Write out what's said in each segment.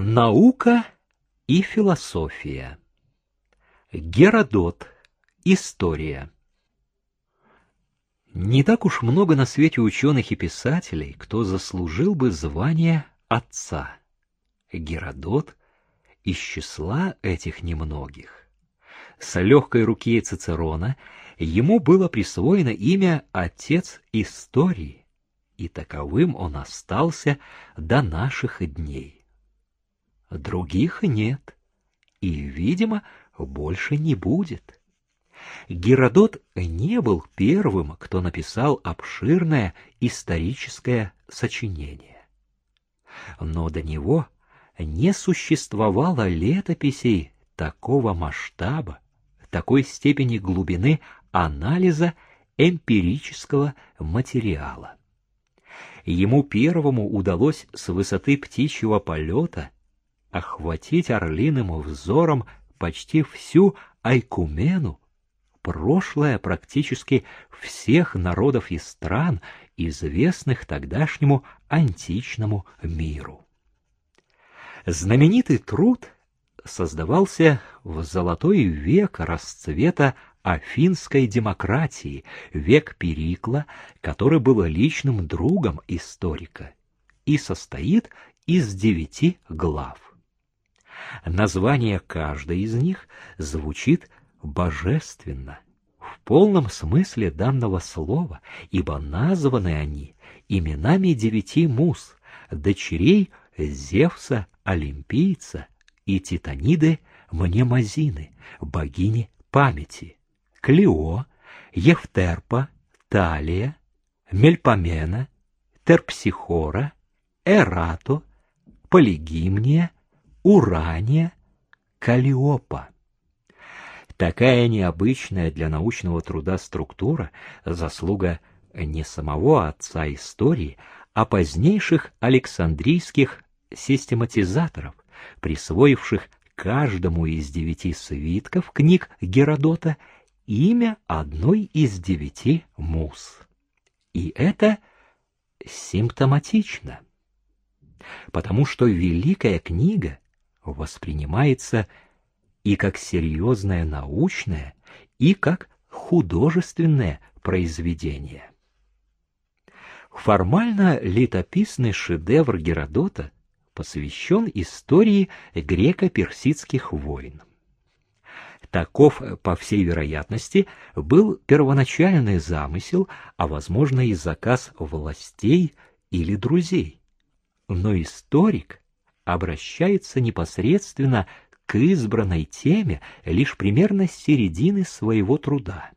Наука и философия. Геродот. История. Не так уж много на свете ученых и писателей, кто заслужил бы звание отца. Геродот из числа этих немногих. С легкой руки Цицерона ему было присвоено имя «Отец истории», и таковым он остался до наших дней. Других нет, и, видимо, больше не будет. Геродот не был первым, кто написал обширное историческое сочинение. Но до него не существовало летописей такого масштаба, такой степени глубины анализа эмпирического материала. Ему первому удалось с высоты птичьего полета охватить орлиным взором почти всю Айкумену, прошлое практически всех народов и стран, известных тогдашнему античному миру. Знаменитый труд создавался в золотой век расцвета афинской демократии, век Перикла, который был личным другом историка, и состоит из девяти глав. Название каждой из них звучит божественно, в полном смысле данного слова, ибо названы они именами девяти мус, дочерей Зевса, Олимпийца и Титаниды Мнемозины, богини памяти, Клео, Евтерпа, Талия, Мельпомена, Терпсихора, Эрато, Полигимния, Урания, Калиопа. Такая необычная для научного труда структура — заслуга не самого отца истории, а позднейших александрийских систематизаторов, присвоивших каждому из девяти свитков книг Геродота имя одной из девяти мус. И это симптоматично, потому что Великая книга воспринимается и как серьезное научное, и как художественное произведение. Формально летописный шедевр Геродота посвящен истории греко-персидских войн. Таков, по всей вероятности, был первоначальный замысел, а, возможно, и заказ властей или друзей. Но историк обращается непосредственно к избранной теме лишь примерно с середины своего труда.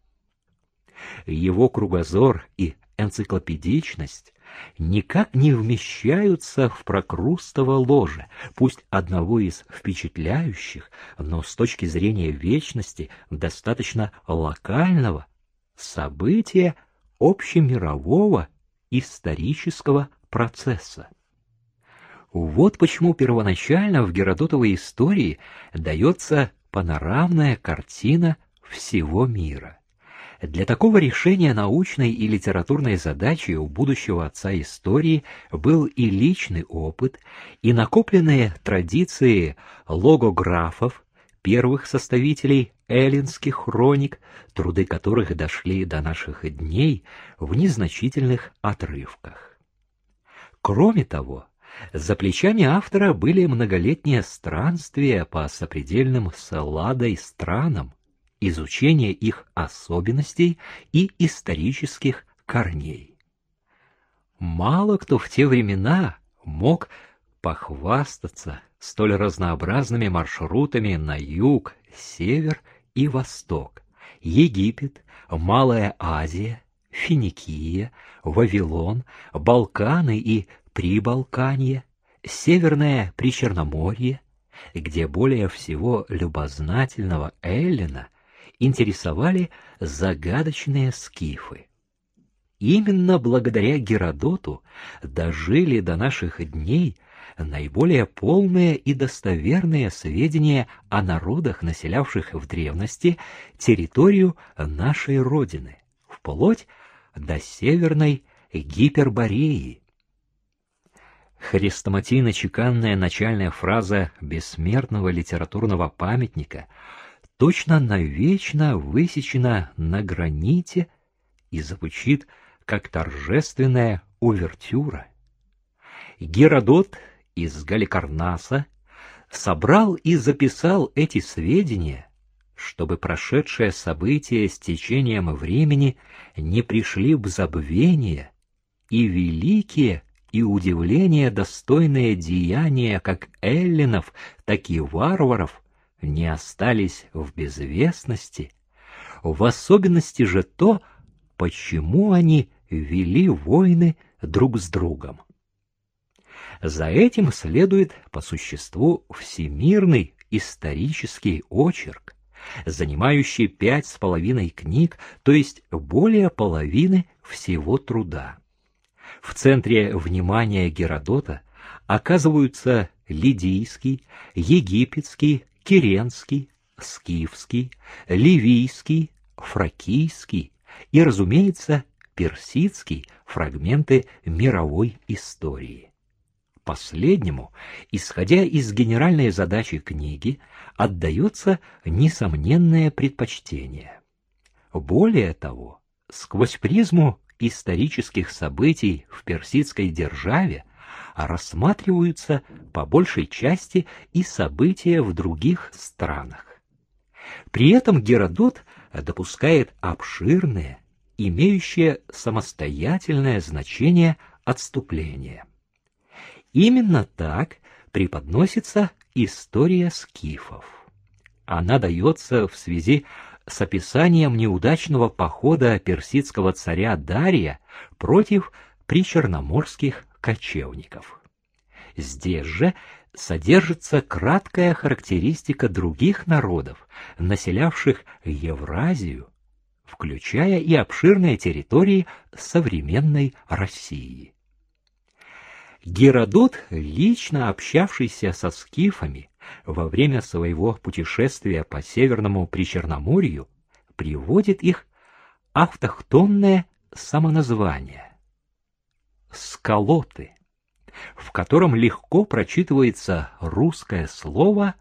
Его кругозор и энциклопедичность никак не вмещаются в прокрустово ложе, пусть одного из впечатляющих, но с точки зрения вечности достаточно локального события общемирового исторического процесса. Вот почему первоначально в Геродотовой истории дается панорамная картина всего мира. Для такого решения научной и литературной задачи у будущего отца истории был и личный опыт, и накопленные традиции логографов, первых составителей эллинских хроник, труды которых дошли до наших дней в незначительных отрывках. Кроме того, за плечами автора были многолетние странствия по сопредельным с Ладой странам, изучение их особенностей и исторических корней. Мало кто в те времена мог похвастаться столь разнообразными маршрутами на юг, север и восток, Египет, Малая Азия, Финикия, Вавилон, Балканы и Прибалканье, Северное Причерноморье, где более всего любознательного Эллина интересовали загадочные скифы. Именно благодаря Геродоту дожили до наших дней наиболее полные и достоверные сведения о народах, населявших в древности территорию нашей Родины, вплоть до Северной Гипербореи. Хрестоматийно-чеканная начальная фраза бессмертного литературного памятника точно навечно высечена на граните и звучит как торжественная увертюра. Геродот из Галикарнаса собрал и записал эти сведения, чтобы прошедшие события с течением времени не пришли в забвение, и великие и удивление достойные деяния как эллинов, так и варваров не остались в безвестности, в особенности же то, почему они вели войны друг с другом. За этим следует по существу всемирный исторический очерк, занимающий пять с половиной книг, то есть более половины всего труда. В центре внимания Геродота оказываются лидийский, египетский, киренский, скифский, ливийский, фракийский и, разумеется, персидский фрагменты мировой истории. Последнему, исходя из генеральной задачи книги, отдается несомненное предпочтение. Более того, сквозь призму исторических событий в персидской державе рассматриваются по большей части и события в других странах. При этом Геродот допускает обширное, имеющее самостоятельное значение отступление. Именно так преподносится история скифов. Она дается в связи с описанием неудачного похода персидского царя Дария против причерноморских кочевников. Здесь же содержится краткая характеристика других народов, населявших Евразию, включая и обширные территории современной России. Геродот, лично общавшийся со скифами во время своего путешествия по Северному Причерноморью, приводит их автохтонное самоназвание — «сколоты», в котором легко прочитывается русское слово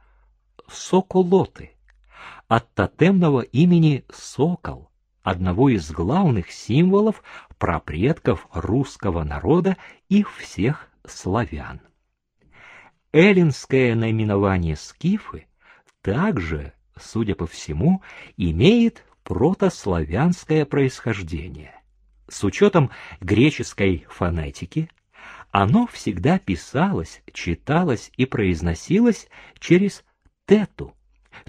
«соколоты» от тотемного имени «сокол», одного из главных символов прапредков русского народа и всех славян. Эллинское наименование скифы также, судя по всему, имеет протославянское происхождение. С учетом греческой фонетики, оно всегда писалось, читалось и произносилось через тету,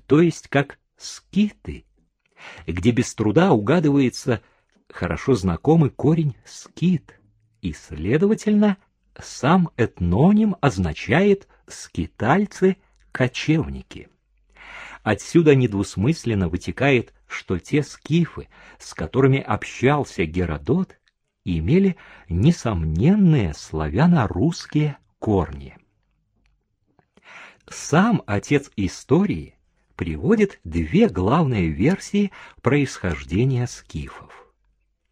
то есть как скиты, где без труда угадывается хорошо знакомый корень скит, и, следовательно, сам этноним означает «скитальцы-кочевники». Отсюда недвусмысленно вытекает, что те скифы, с которыми общался Геродот, имели несомненные славяно-русские корни. Сам отец истории приводит две главные версии происхождения скифов.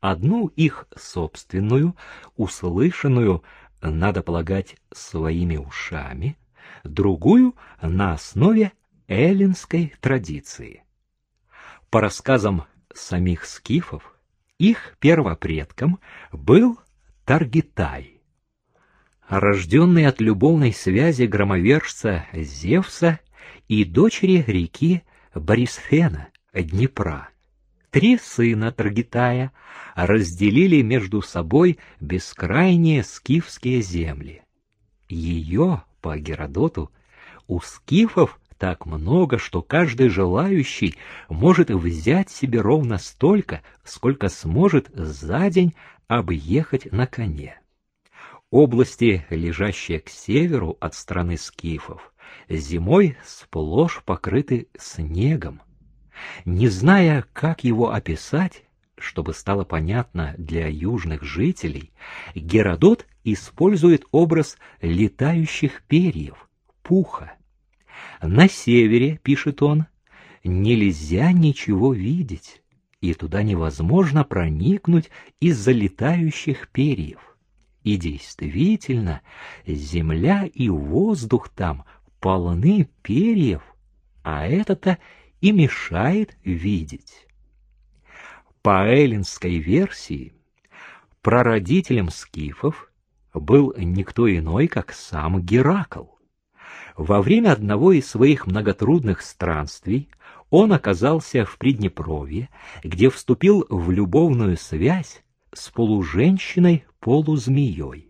Одну их собственную, услышанную надо полагать, своими ушами, другую — на основе эллинской традиции. По рассказам самих скифов, их первопредком был Таргитай, рожденный от любовной связи громовержца Зевса и дочери реки Борисфена, Днепра. Три сына Таргитая разделили между собой бескрайние скифские земли. Ее, по Геродоту, у скифов так много, что каждый желающий может взять себе ровно столько, сколько сможет за день объехать на коне. Области, лежащие к северу от страны скифов, зимой сплошь покрыты снегом. Не зная, как его описать, чтобы стало понятно для южных жителей, Геродот использует образ летающих перьев, пуха. На севере, пишет он, нельзя ничего видеть, и туда невозможно проникнуть из-за летающих перьев. И действительно, земля и воздух там полны перьев, а это-то и мешает видеть. По эллинской версии, прародителем скифов был никто иной, как сам Геракл. Во время одного из своих многотрудных странствий он оказался в Приднепровье, где вступил в любовную связь с полуженщиной-полузмеей.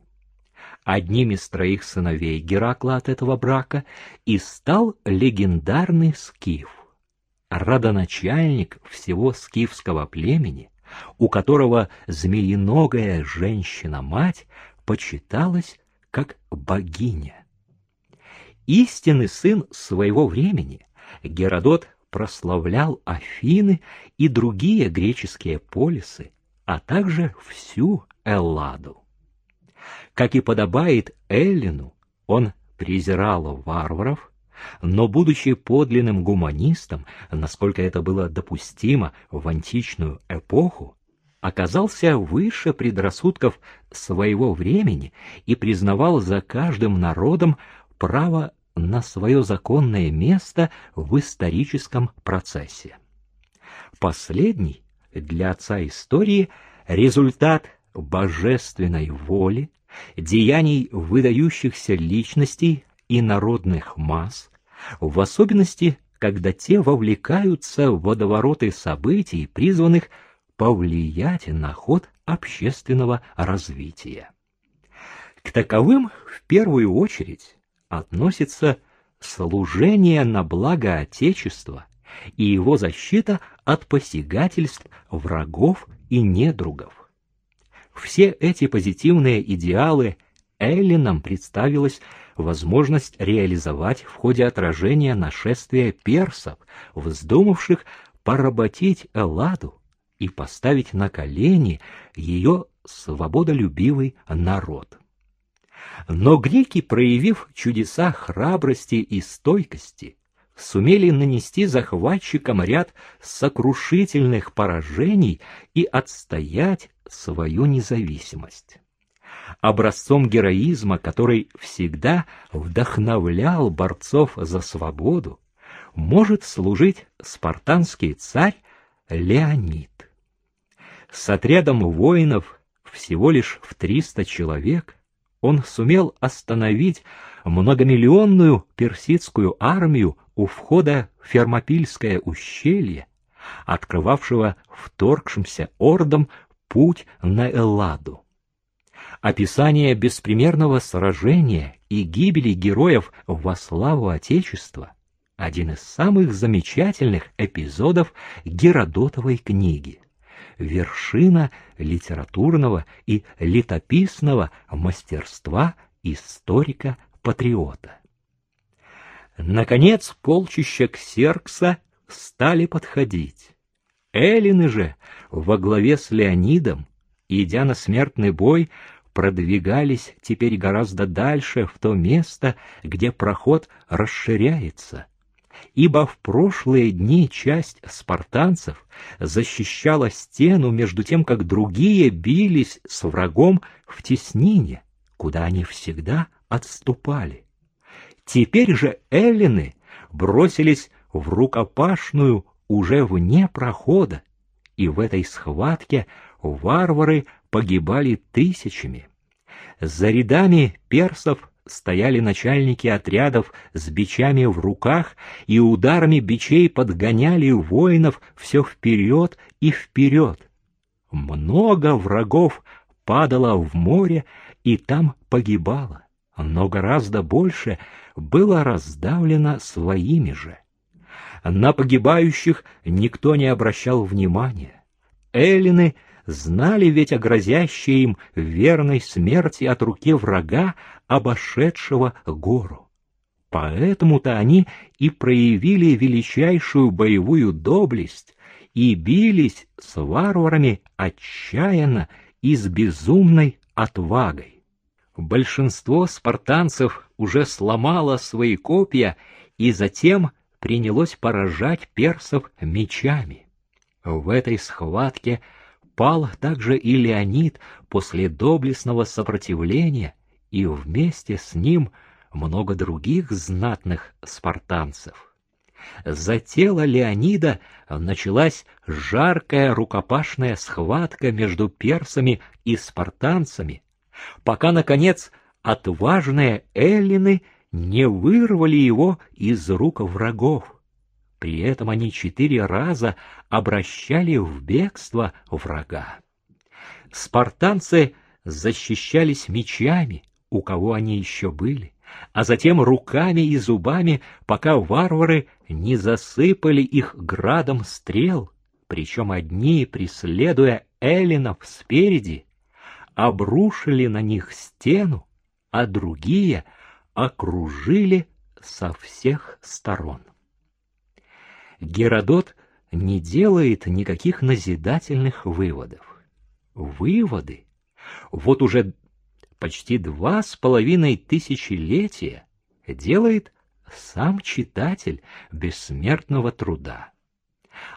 Одним из троих сыновей Геракла от этого брака и стал легендарный скиф, родоначальник всего скифского племени, у которого змеиногая женщина-мать почиталась как богиня. Истинный сын своего времени, Геродот прославлял Афины и другие греческие полисы, а также всю Элладу. Как и подобает Эллину, он презирал варваров, но, будучи подлинным гуманистом, насколько это было допустимо в античную эпоху, оказался выше предрассудков своего времени и признавал за каждым народом право на свое законное место в историческом процессе. Последний для отца истории результат божественной воли, деяний выдающихся личностей и народных масс, в особенности, когда те вовлекаются в водовороты событий, призванных повлиять на ход общественного развития. К таковым в первую очередь относится служение на благо Отечества и его защита от посягательств врагов и недругов. Все эти позитивные идеалы Эллинам представилась возможность реализовать в ходе отражения нашествия персов, вздумавших поработить Элладу и поставить на колени ее свободолюбивый народ. Но греки, проявив чудеса храбрости и стойкости, сумели нанести захватчикам ряд сокрушительных поражений и отстоять свою независимость. Образцом героизма, который всегда вдохновлял борцов за свободу, может служить спартанский царь Леонид. С отрядом воинов всего лишь в триста человек он сумел остановить многомиллионную персидскую армию у входа в Фермопильское ущелье, открывавшего вторгшимся ордам путь на Элладу. Описание беспримерного сражения и гибели героев во славу Отечества — один из самых замечательных эпизодов Геродотовой книги вершина литературного и летописного мастерства историка-патриота. Наконец полчища Ксеркса стали подходить. Эллины же во главе с Леонидом, идя на смертный бой, продвигались теперь гораздо дальше в то место, где проход расширяется — ибо в прошлые дни часть спартанцев защищала стену между тем, как другие бились с врагом в теснине, куда они всегда отступали. Теперь же эллины бросились в рукопашную уже вне прохода, и в этой схватке варвары погибали тысячами. За рядами персов стояли начальники отрядов с бичами в руках и ударами бичей подгоняли воинов все вперед и вперед. Много врагов падало в море и там погибало, но гораздо больше было раздавлено своими же. На погибающих никто не обращал внимания. Эллины знали ведь о грозящей им верной смерти от руки врага, обошедшего гору. Поэтому-то они и проявили величайшую боевую доблесть и бились с варварами отчаянно и с безумной отвагой. Большинство спартанцев уже сломало свои копья и затем принялось поражать персов мечами. В этой схватке Пал также и Леонид после доблестного сопротивления, и вместе с ним много других знатных спартанцев. За тело Леонида началась жаркая рукопашная схватка между персами и спартанцами, пока, наконец, отважные эллины не вырвали его из рук врагов. При этом они четыре раза обращали в бегство врага. Спартанцы защищались мечами, у кого они еще были, а затем руками и зубами, пока варвары не засыпали их градом стрел, причем одни, преследуя эллинов спереди, обрушили на них стену, а другие окружили со всех сторон. Геродот не делает никаких назидательных выводов. Выводы вот уже почти два с половиной тысячелетия делает сам читатель бессмертного труда.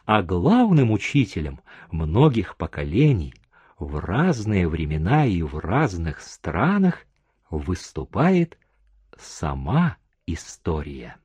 А главным учителем многих поколений в разные времена и в разных странах выступает сама история.